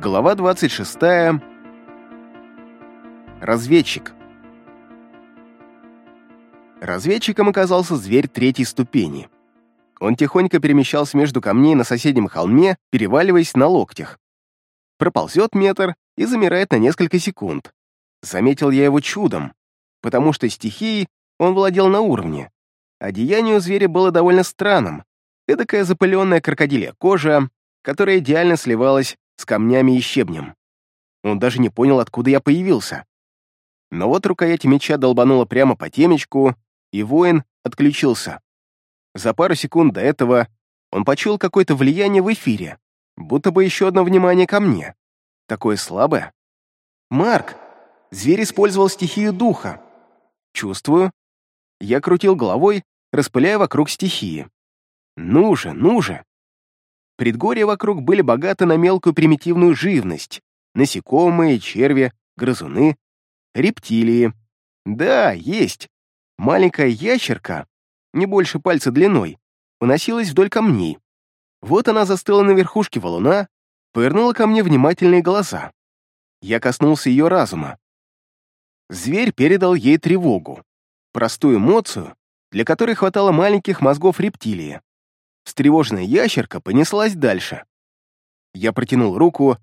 Глава 26. Разведчик. Разведчиком оказался зверь третьей ступени. Он тихонько перемещался между камней на соседнем холме, переваливаясь на локтях. Проползет метр и замирает на несколько секунд. Заметил я его чудом, потому что стихией он владел на уровне. Одеяние у зверя было довольно странным. Эдакая запыленная крокодилья кожа, которая идеально сливалась с камнями и щебнем. Он даже не понял, откуда я появился. Но вот рукоять меча долбанула прямо по темечку, и воин отключился. За пару секунд до этого он почуял какое-то влияние в эфире, будто бы еще одно внимание ко мне. Такое слабое. «Марк, зверь использовал стихию духа». «Чувствую». Я крутил головой, распыляя вокруг стихии. «Ну же, ну же!» Предгорья вокруг были богаты на мелкую примитивную живность. Насекомые, черви, грызуны, рептилии. Да, есть. Маленькая ящерка, не больше пальца длиной, уносилась вдоль камней. Вот она застыла на верхушке валуна, повернула ко мне внимательные глаза. Я коснулся ее разума. Зверь передал ей тревогу, простую эмоцию, для которой хватало маленьких мозгов рептилии. Встревоженная ящерка понеслась дальше. Я протянул руку.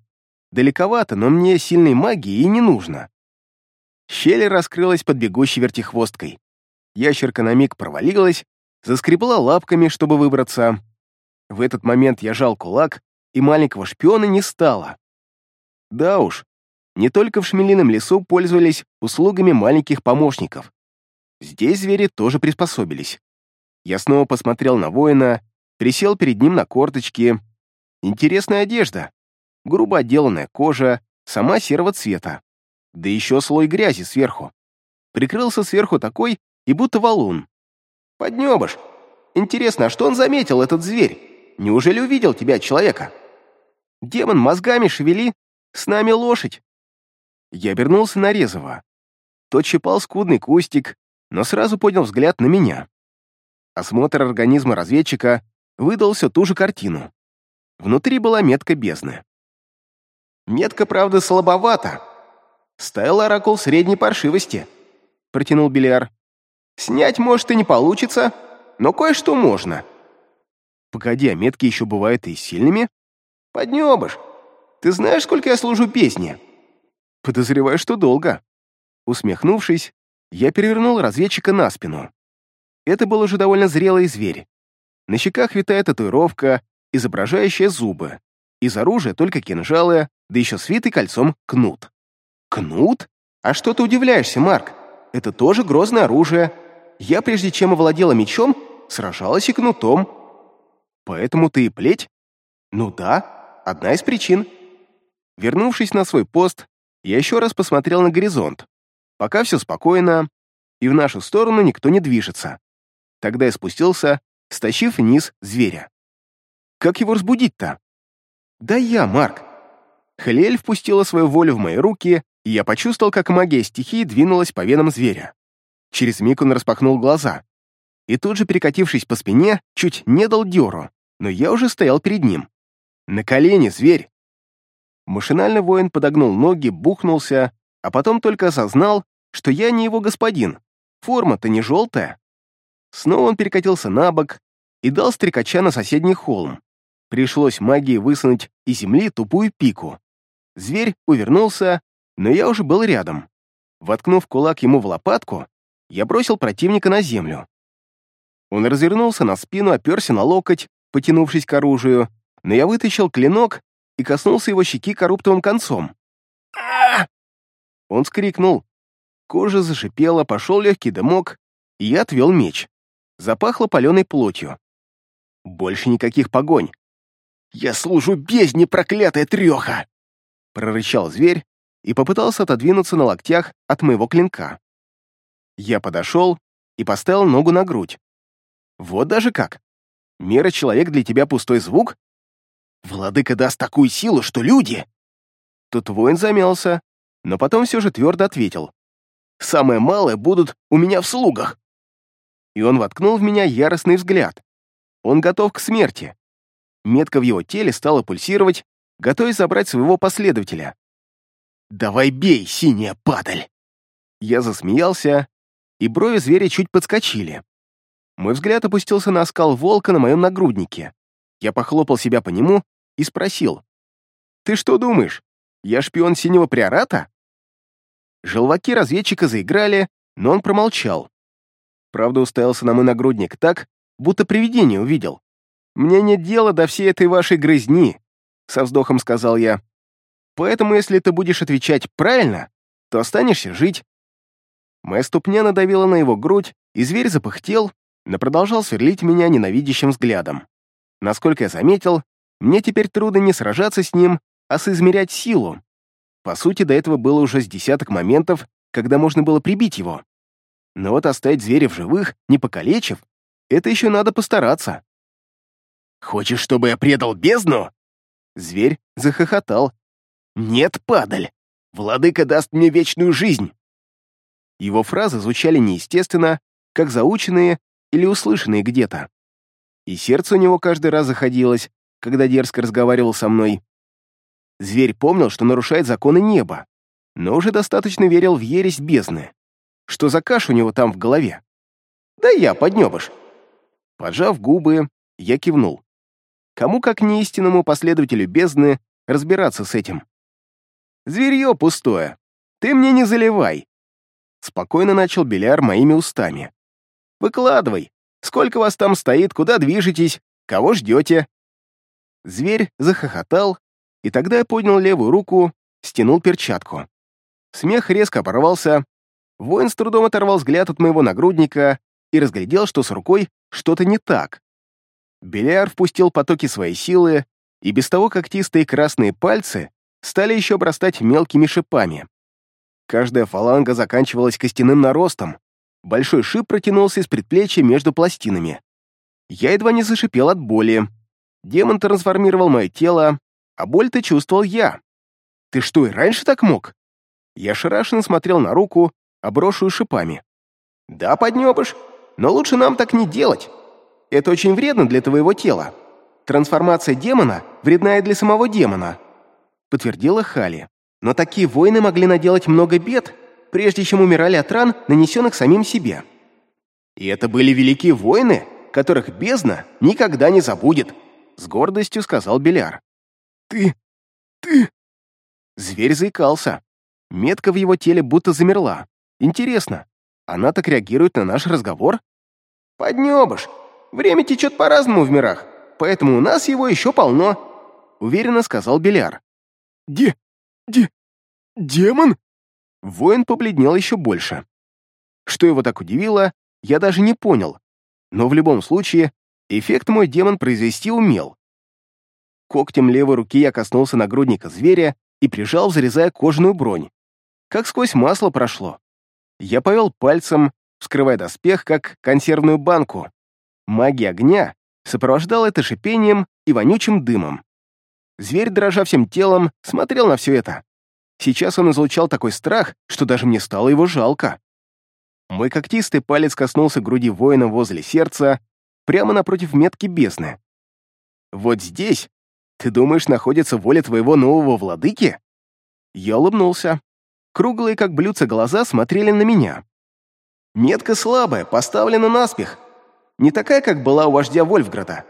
Далековато, но мне сильной магии и не нужно. Щель раскрылась под бегущей вертихвосткой. Ящерка на миг провалилась, заскребла лапками, чтобы выбраться. В этот момент я жал кулак, и маленького шпиона не стало. Да уж, не только в Шмелином лесу пользовались услугами маленьких помощников. Здесь звери тоже приспособились. Я снова посмотрел на воина присел перед ним на корточки. Интересная одежда, грубо отделанная кожа, сама серого цвета. Да еще слой грязи сверху. Прикрылся сверху такой, и будто валун. «Поднебыш! Интересно, а что он заметил, этот зверь? Неужели увидел тебя, человека?» «Демон, мозгами шевели! С нами лошадь!» Я обернулся на Резова. Тот щипал скудный кустик, но сразу поднял взгляд на меня. Осмотр организма разведчика выдал все ту же картину. Внутри была метка бездны. «Метка, правда, слабовата. Стайл оракул средней паршивости», — протянул Белиар. «Снять, может, и не получится, но кое-что можно». «Погоди, а метки еще бывают и сильными?» «Поднебыш, ты знаешь, сколько я служу песни?» «Подозреваю, что долго». Усмехнувшись, я перевернул разведчика на спину. Это был уже довольно зрелый зверь, на щеках витает татуировка, изображающая зубы. Из оружия только кинжалы, да еще свитый кольцом кнут. Кнут? А что ты удивляешься, Марк? Это тоже грозное оружие. Я, прежде чем овладела мечом, сражалась и кнутом. Поэтому ты и плеть? Ну да, одна из причин. Вернувшись на свой пост, я еще раз посмотрел на горизонт. Пока все спокойно, и в нашу сторону никто не движется. Тогда я спустился стащив вниз зверя. Как его разбудить-то? Да я, Марк. Хелиэль впустила свою волю в мои руки, и я почувствовал, как магия стихии двинулась по венам зверя. Через миг он распахнул глаза. И тут же, перекатившись по спине, чуть не дал дёру, но я уже стоял перед ним. «На колени, зверь!» Машинально воин подогнул ноги, бухнулся, а потом только осознал, что я не его господин. Форма-то не желтая. Снова он перекатился на бок и дал стрекача на соседний холм. Пришлось магией высунуть из земли тупую пику. Зверь увернулся, но я уже был рядом. Воткнув кулак ему в лопатку, я бросил противника на землю. Он развернулся на спину, оперся на локоть, потянувшись к оружию, но я вытащил клинок и коснулся его щеки коруптовым концом. а Он скрикнул. Кожа зашипела, пошел легкий дымок, и я отвел меч запахло паленой плотью. Больше никаких погонь. «Я служу бездне, проклятая треха!» прорычал зверь и попытался отодвинуться на локтях от моего клинка. Я подошел и поставил ногу на грудь. Вот даже как. Мера человек для тебя пустой звук? Владыка даст такую силу, что люди... Тут воин замялся, но потом все же твердо ответил. Самое малое будут у меня в слугах и он воткнул в меня яростный взгляд. Он готов к смерти. Метка в его теле стала пульсировать, готовясь забрать своего последователя. «Давай бей, синяя падаль!» Я засмеялся, и брови зверя чуть подскочили. Мой взгляд опустился на оскал волка на моем нагруднике. Я похлопал себя по нему и спросил. «Ты что думаешь, я шпион синего приората?» Желваки разведчика заиграли, но он промолчал. Правда, уставился на мой нагрудник так, будто привидение увидел. «Мне нет дела до всей этой вашей грызни», — со вздохом сказал я. «Поэтому, если ты будешь отвечать правильно, то останешься жить». Моя ступня надавила на его грудь, и зверь запыхтел, но продолжал сверлить меня ненавидящим взглядом. Насколько я заметил, мне теперь трудно не сражаться с ним, а соизмерять силу. По сути, до этого было уже с десяток моментов, когда можно было прибить его. Но вот оставить зверя в живых, не покалечив, это еще надо постараться. «Хочешь, чтобы я предал бездну?» Зверь захохотал. «Нет, падаль! Владыка даст мне вечную жизнь!» Его фразы звучали неестественно, как заученные или услышанные где-то. И сердце у него каждый раз заходилось, когда дерзко разговаривал со мной. Зверь помнил, что нарушает законы неба, но уже достаточно верил в ересь бездны. Что за каш у него там в голове? Да я, поднебыш. Поджав губы, я кивнул. Кому, как не истинному последователю бездны, разбираться с этим? Зверье пустое. Ты мне не заливай. Спокойно начал Беляр моими устами. Выкладывай. Сколько вас там стоит, куда движетесь, кого ждете? Зверь захохотал, и тогда я поднял левую руку, стянул перчатку. Смех резко оборвался, воин с трудом оторвал взгляд от моего нагрудника и разглядел, что с рукой что-то не так. Беляр впустил потоки своей силы, и без того когтистые красные пальцы стали еще обрастать мелкими шипами. Каждая фаланга заканчивалась костяным наростом, большой шип протянулся из предплечья между пластинами. Я едва не зашипел от боли. Демон трансформировал мое тело, а боль-то чувствовал я. Ты что, и раньше так мог? Я шарашенно смотрел на руку, оброшую шипами. Да, поднебыш, но лучше нам так не делать. Это очень вредно для твоего тела. Трансформация демона вредна и для самого демона, подтвердила Хали. Но такие воины могли наделать много бед, прежде чем умирали от ран, нанесенных самим себе. И это были великие воины, которых бездна никогда не забудет, с гордостью сказал Беляр. «Ты... ты...» Зверь заикался. Метка в его теле будто замерла. Интересно, она так реагирует на наш разговор? «Поднебыш! Время течет по-разному в мирах, поэтому у нас его еще полно», уверенно сказал Беляр. «Де... де... демон?» Воин побледнел еще больше. Что его так удивило, я даже не понял. Но в любом случае, эффект мой демон произвести умел. Когтем левой руки я коснулся нагрудника зверя и прижал, зарезая кожаную бронь. Как сквозь масло прошло. Я повел пальцем, вскрывая доспех, как консервную банку. Магия огня сопровождала это шипением и вонючим дымом. Зверь, дрожа всем телом, смотрел на все это. Сейчас он излучал такой страх, что даже мне стало его жалко. Мой когтистый палец коснулся груди воина возле сердца, прямо напротив метки бездны. Вот здесь ты думаешь, находится воля твоего нового владыки?» Я улыбнулся. Круглые, как блюдца, глаза смотрели на меня. «Метка слабая, поставлена наспех. Не такая, как была у вождя Вольфграда.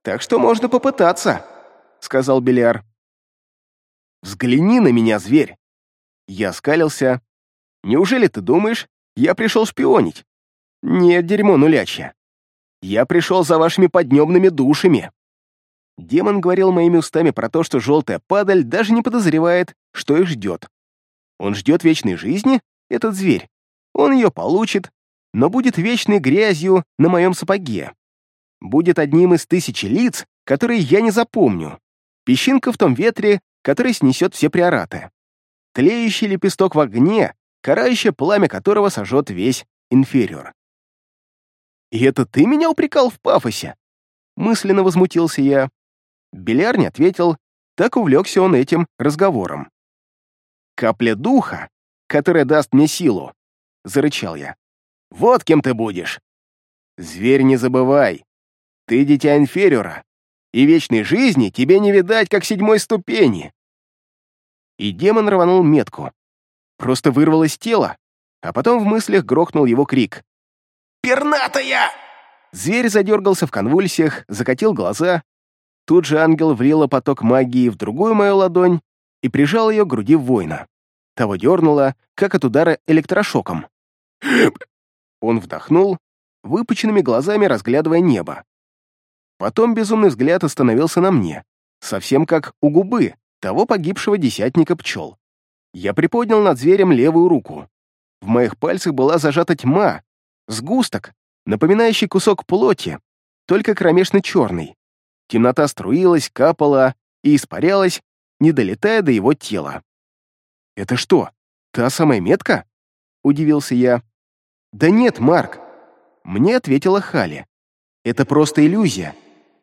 Так что можно попытаться», — сказал Беляр. «Взгляни на меня, зверь!» Я скалился. «Неужели ты думаешь, я пришел шпионить?» «Нет, дерьмо нулячье. Я пришел за вашими поднебными душами». Демон говорил моими устами про то, что желтая падаль даже не подозревает, что их ждет. Он ждет вечной жизни, этот зверь. Он ее получит, но будет вечной грязью на моем сапоге. Будет одним из тысячи лиц, которые я не запомню. Песчинка в том ветре, который снесет все приораты. Тлеющий лепесток в огне, карающее пламя которого сожжет весь инфериор. «И это ты меня упрекал в пафосе?» Мысленно возмутился я. Беляр не ответил, так увлекся он этим разговором. «Капля духа, которая даст мне силу», — зарычал я. «Вот кем ты будешь!» «Зверь, не забывай, ты дитя инфериора, и вечной жизни тебе не видать, как седьмой ступени!» И демон рванул метку. Просто вырвалось тело, а потом в мыслях грохнул его крик. «Пернатая!» Зверь задергался в конвульсиях, закатил глаза. Тут же ангел влила поток магии в другую мою ладонь и прижал ее к груди воина. Того дернуло, как от удара электрошоком. Он вдохнул, выпученными глазами разглядывая небо. Потом безумный взгляд остановился на мне, совсем как у губы того погибшего десятника пчел. Я приподнял над зверем левую руку. В моих пальцах была зажата тьма, сгусток, напоминающий кусок плоти, только кромешно черный. Темнота струилась, капала и испарялась, не долетая до его тела. «Это что, та самая метка?» — удивился я. «Да нет, Марк», — мне ответила Хали. «Это просто иллюзия.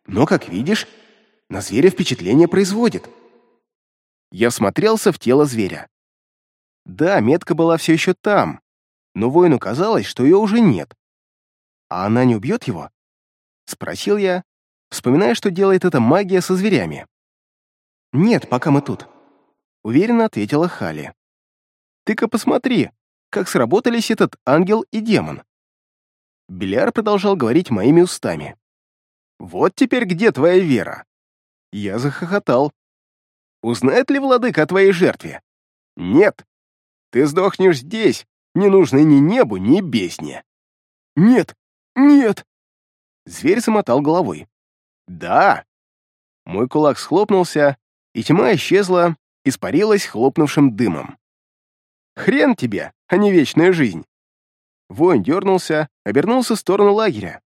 Но, как видишь, на зверя впечатление производит». Я всмотрелся в тело зверя. Да, метка была все еще там, но воину казалось, что ее уже нет. «А она не убьет его?» — спросил я, вспоминая, что делает эта магия со зверями. «Нет, пока мы тут», — уверенно ответила Хали. «Ты-ка посмотри, как сработались этот ангел и демон». Беляр продолжал говорить моими устами. «Вот теперь где твоя вера?» Я захохотал. «Узнает ли владыка о твоей жертве?» «Нет. Ты сдохнешь здесь, не нужно ни небу, ни бездне». «Нет, нет!» Зверь замотал головой. «Да!» Мой кулак схлопнулся, и тьма исчезла, испарилась хлопнувшим дымом. «Хрен тебе, а не вечная жизнь!» Воин дернулся, обернулся в сторону лагеря.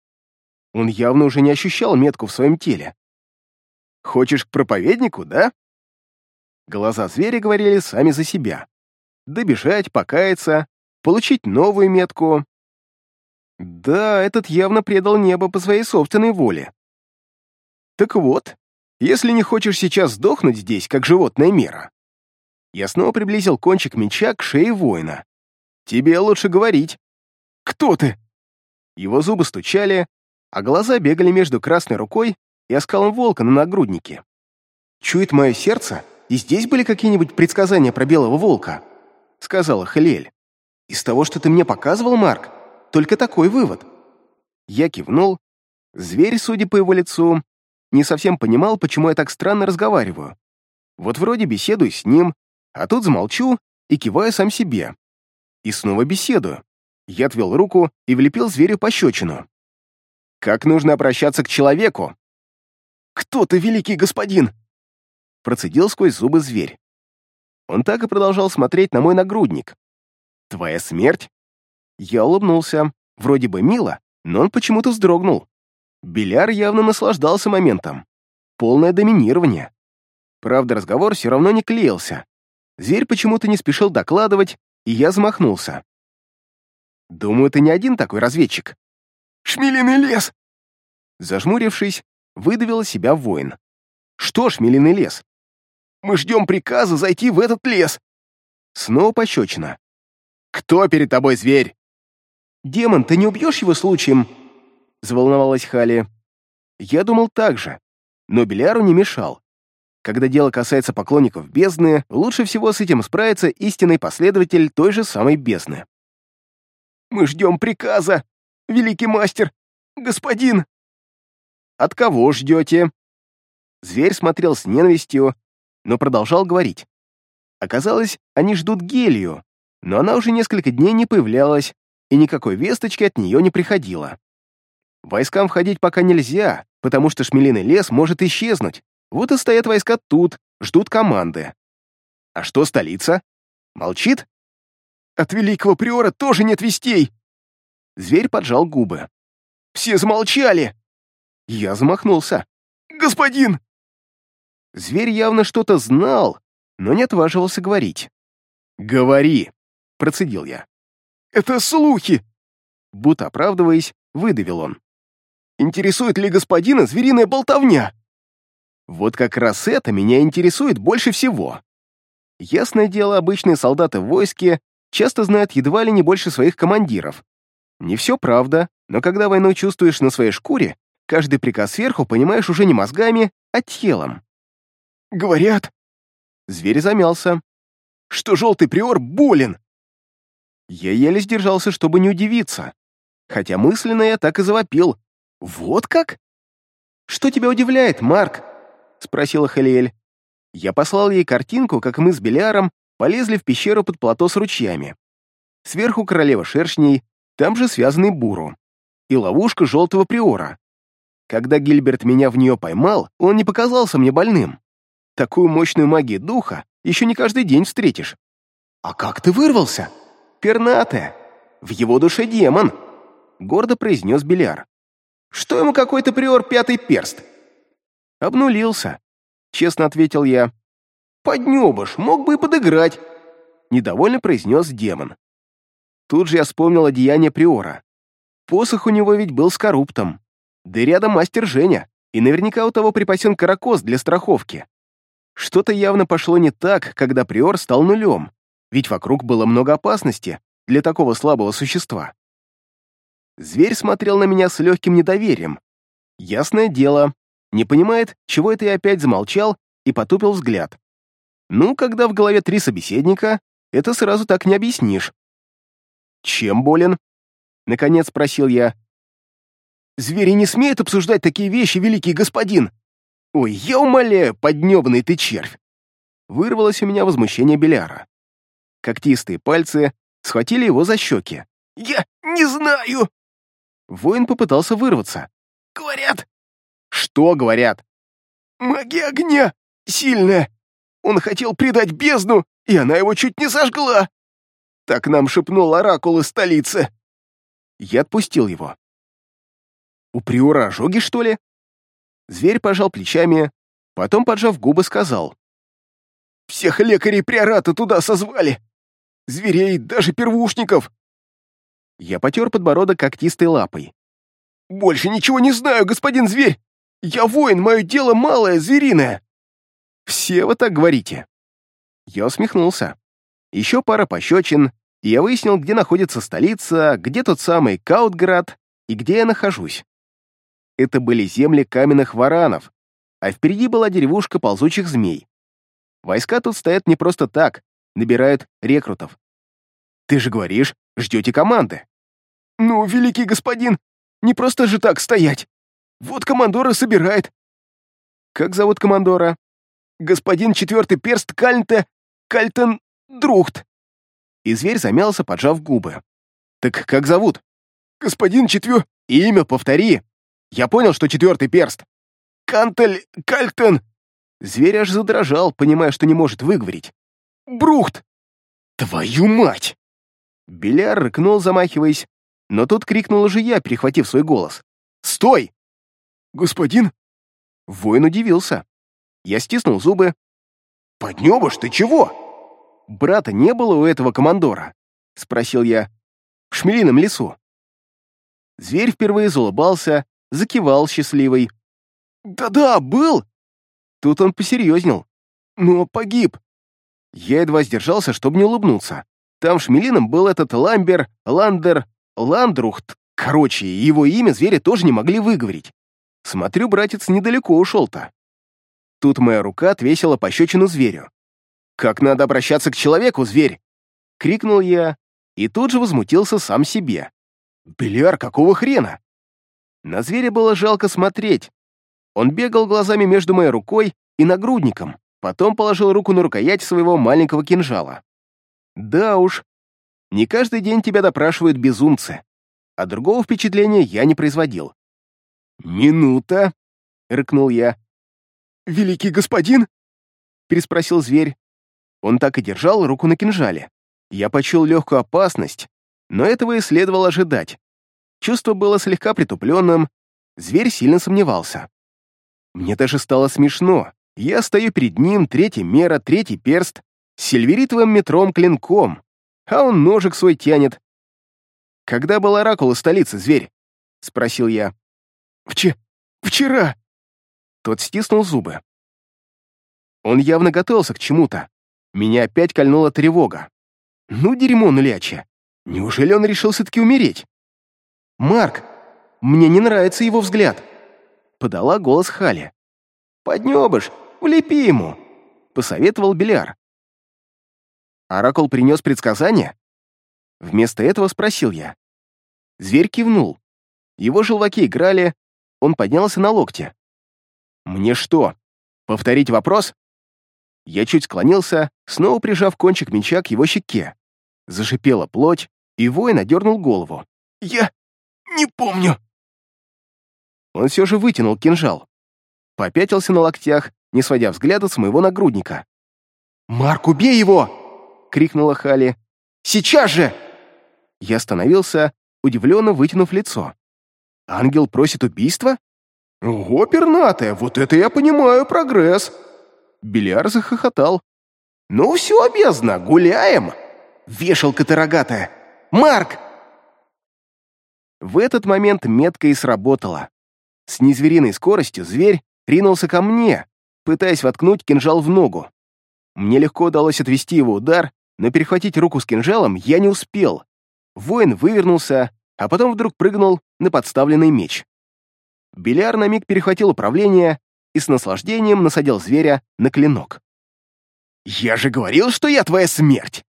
Он явно уже не ощущал метку в своем теле. «Хочешь к проповеднику, да?» Глаза зверя говорили сами за себя добежать, покаяться, получить новую метку. Да, этот явно предал небо по своей собственной воле. Так вот, если не хочешь сейчас сдохнуть здесь, как животная мера, я снова приблизил кончик меча к шее воина. Тебе лучше говорить. Кто ты? Его зубы стучали, а глаза бегали между красной рукой и оскалом волка на нагруднике. Чует мое сердце, и здесь были какие-нибудь предсказания про белого волка? — сказала Халель. «Из того, что ты мне показывал, Марк, только такой вывод». Я кивнул. Зверь, судя по его лицу, не совсем понимал, почему я так странно разговариваю. Вот вроде беседую с ним, а тут замолчу и киваю сам себе. И снова беседую. Я отвел руку и влепил зверю пощечину. «Как нужно обращаться к человеку?» «Кто ты, великий господин?» Процедил сквозь зубы зверь. Он так и продолжал смотреть на мой нагрудник. «Твоя смерть?» Я улыбнулся. Вроде бы мило, но он почему-то вздрогнул. Беляр явно наслаждался моментом. Полное доминирование. Правда, разговор все равно не клеился. Зверь почему-то не спешил докладывать, и я замахнулся. «Думаю, ты не один такой разведчик». «Шмелиный лес!» Зажмурившись, выдавил себя воин. «Что шмелиный лес?» Мы ждем приказа зайти в этот лес!» Снова пощечина. «Кто перед тобой зверь?» «Демон, ты не убьешь его случаем?» Заволновалась Хали. Я думал так же, но Беляру не мешал. Когда дело касается поклонников бездны, лучше всего с этим справится истинный последователь той же самой бездны. «Мы ждем приказа, великий мастер, господин!» «От кого ждете?» Зверь смотрел с ненавистью, но продолжал говорить. Оказалось, они ждут Гелию, но она уже несколько дней не появлялась, и никакой весточки от нее не приходило. Войскам входить пока нельзя, потому что Шмелиный лес может исчезнуть. Вот и стоят войска тут, ждут команды. А что столица? Молчит? От великого приора тоже нет вестей. Зверь поджал губы. Все замолчали. Я замахнулся. «Господин!» Зверь явно что-то знал, но не отваживался говорить. «Говори!» — процедил я. «Это слухи!» Будто оправдываясь, выдавил он. «Интересует ли господина звериная болтовня?» Вот как раз это меня интересует больше всего. Ясное дело, обычные солдаты в войске часто знают едва ли не больше своих командиров. Не все правда, но когда войну чувствуешь на своей шкуре, Каждый приказ сверху понимаешь уже не мозгами, а телом. Говорят, Зверь замялся. что желтый приор болен. Я еле сдержался, чтобы не удивиться. Хотя мысленно я так и завопил. «Вот как?» «Что тебя удивляет, Марк?» — спросила Халиэль. Я послал ей картинку, как мы с Беляром полезли в пещеру под плато с ручьями. Сверху королева шершней, там же связанный буру. И ловушка желтого приора. Когда Гильберт меня в нее поймал, он не показался мне больным. Такую мощную магию духа еще не каждый день встретишь. А как ты вырвался? Пернатая. В его душе демон, — гордо произнес Беляр. Что ему какой-то приор пятый перст? Обнулился, — честно ответил я. Поднебыш, мог бы и подыграть, — недовольно произнес демон. Тут же я вспомнил одеяние приора. Посох у него ведь был с коруптом. Да и рядом мастер Женя, и наверняка у того припасен каракос для страховки. Что-то явно пошло не так, когда приор стал нулем, ведь вокруг было много опасности для такого слабого существа. Зверь смотрел на меня с легким недоверием. Ясное дело, не понимает, чего это я опять замолчал и потупил взгляд. Ну, когда в голове три собеседника, это сразу так не объяснишь. «Чем болен?» — наконец спросил я. Звери не смеют обсуждать такие вещи, великий господин. «Ой, я умоляю, поднебанный ты червь!» Вырвалось у меня возмущение Беляра. Когтистые пальцы схватили его за щеки. Я не знаю. Воин попытался вырваться. Говорят, «Что говорят?» магия огня сильная. Он хотел предать бездну, и она его чуть не сожгла. Так нам шепнул оракул из столицы. Я отпустил его. «У приора ожоги, что ли?» Зверь пожал плечами, потом, поджав губы, сказал. «Всех лекарей приората туда созвали. Зверей, даже первушников. Я потер подбородок когтистой лапой. «Больше ничего не знаю, господин зверь! Я воин, мое дело малое, звериное!» «Все вы так говорите!» Я усмехнулся. Еще пара пощечин, и я выяснил, где находится столица, где тот самый Каутград и где я нахожусь. Это были земли каменных варанов, а впереди была деревушка ползучих змей. Войска тут стоят не просто так, набирают рекрутов. Ты же говоришь, ждете команды. «Ну, великий господин, не просто же так стоять. Вот командора собирает. Как зовут командора? Господин четвертый перст Кальнте Кальтен Друхт. И зверь замялся, поджав губы. Так как зовут? Господин четвер... Имя повтори. Я понял, что четвертый перст. Кантель Кальтен. Зверь аж задрожал, понимая, что не может выговорить. Брухт. Твою мать! Беляр рыкнул, замахиваясь, но тут крикнул уже я, перехватив свой голос. «Стой!» «Господин?» Воин удивился. Я стиснул зубы. «Поднебыш, ты чего?» «Брата не было у этого командора?» — спросил я. «В Шмелином лесу». Зверь впервые заулыбался, закивал счастливый. «Да-да, был!» Тут он посерьезнел. «Но погиб». Я едва сдержался, чтобы не улыбнуться. Там Шмелином был этот Ламбер, Ландер, Ландрухт. Короче, его имя звери тоже не могли выговорить. Смотрю, братец недалеко ушел-то. Тут моя рука отвесила пощечину зверю. «Как надо обращаться к человеку, зверь!» — крикнул я и тут же возмутился сам себе. «Беляр, какого хрена?» На зверя было жалко смотреть. Он бегал глазами между моей рукой и нагрудником, потом положил руку на рукоять своего маленького кинжала. Да уж, не каждый день тебя допрашивают безумцы, а другого впечатления я не производил. «Минута!» — рыкнул я. «Великий господин?» — переспросил зверь. Он так и держал руку на кинжале. Я почуял легкую опасность, но этого и следовало ожидать. Чувство было слегка притупленным, зверь сильно сомневался. Мне даже стало смешно. Я стою перед ним, третья мера, третий перст, сильверитовым метром клинком, а он ножик свой тянет. «Когда был оракул из столицы, зверь?» — спросил я. «Вче... вчера!» Тот стиснул зубы. Он явно готовился к чему-то. Меня опять кольнула тревога. Ну, дерьмо нулячье. Неужели он решил все-таки умереть? «Марк, мне не нравится его взгляд», — подала голос Хали. «Поднебыш, влепи ему!» — посоветовал Беляр. «Оракул принес предсказание?» Вместо этого спросил я. Зверь кивнул. Его желваки играли, он поднялся на локте. «Мне что, повторить вопрос?» Я чуть склонился, снова прижав кончик меча к его щеке. Зашипела плоть, и воин одернул голову. «Я не помню». Он все же вытянул кинжал. Попятился на локтях, не сводя взгляда с моего нагрудника. «Марк, убей его!» — крикнула Хали. «Сейчас же!» Я остановился, удивленно вытянув лицо. «Ангел просит убийства?» «Ого, пернатая, вот это я понимаю прогресс!» Беляр захохотал. «Ну все, бездна, гуляем!» «Вешалка ты рогатая! Марк!» В этот момент метка и сработала. С незвериной скоростью зверь ринулся ко мне, пытаясь воткнуть кинжал в ногу. Мне легко удалось отвести его удар, но перехватить руку с кинжалом я не успел. Воин вывернулся, а потом вдруг прыгнул на подставленный меч. Беляр на миг перехватил управление и с наслаждением насадил зверя на клинок. «Я же говорил, что я твоя смерть!»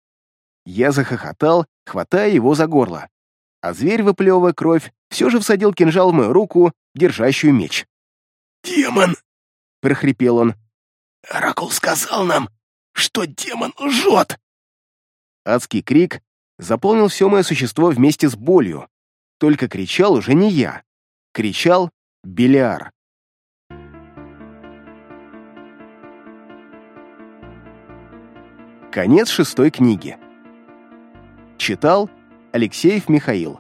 Я захохотал, хватая его за горло. А зверь, выплевывая кровь, все же всадил кинжал в мою руку, держащую меч. «Демон!» — прохрипел он. «Оракул сказал нам, что демон лжет!» Адский крик заполнил все мое существо вместе с болью. Только кричал уже не я. Кричал Белиар. Конец шестой книги. Читал Алексеев Михаил